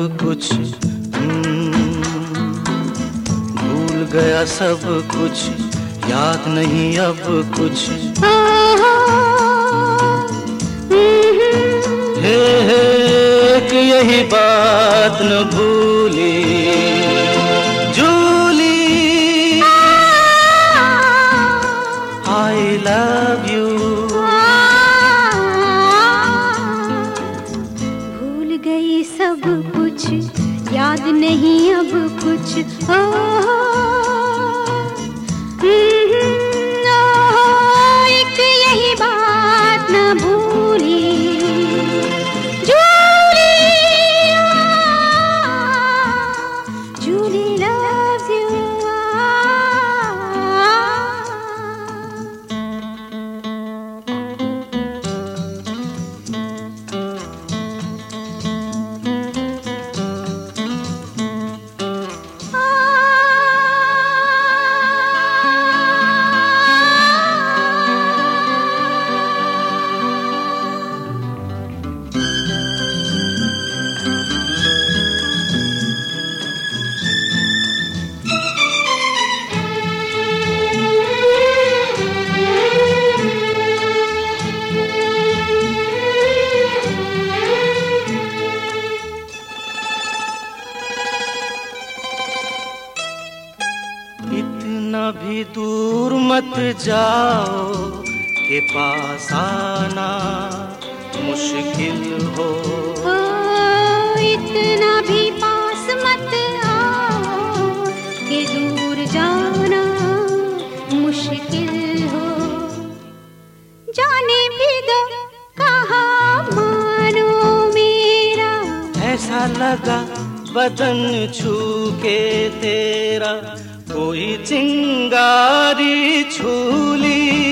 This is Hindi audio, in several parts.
कुछ। हम्म, भूल गया सब कुछ याद नहीं अब कुछ। हे हे एक यही बात न भूली। सब कुछ। याद नहीं अब कुछ। ओ, हम्म, ओ, इतना भी दूर मत जाओ के पास आना मुश्किल हो। ओ, इतना भी पास मत आओ कि दूर जाना मुश्किल हो। जाने भी दो कहा मानो मेरा। ऐसा लगा बदन छू के तेरा ওই চিঙ্গারি ছুলি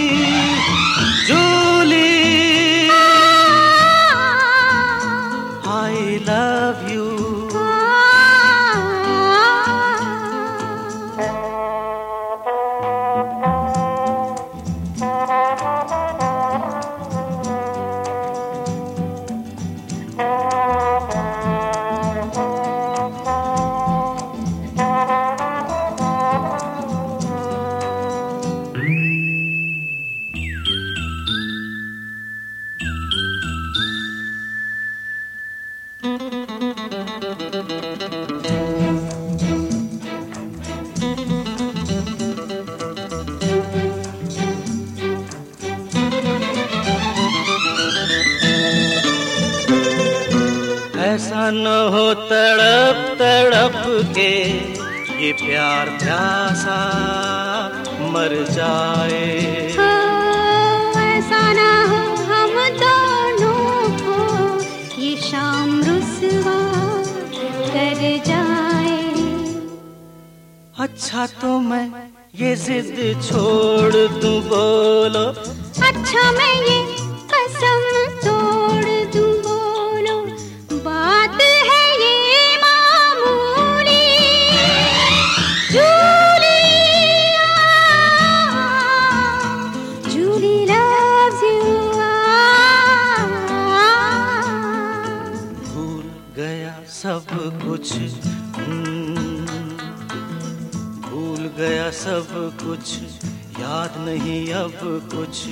ऐसा न हो तड़प तड़प के ये प्यार प्यासा मर जाए। हो, ऐसा ना हो हम दोनों को ये शाम रुसवा कर जाए। अच्छा तो मैं ये जिद छोड़ दूँ बोलो। अच्छा मैं ये कसम गया सब कुछ। भूल गया सब कुछ। याद नहीं अब कुछ।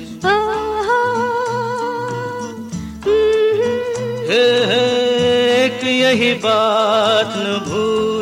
हे हे एक यही बात न भूली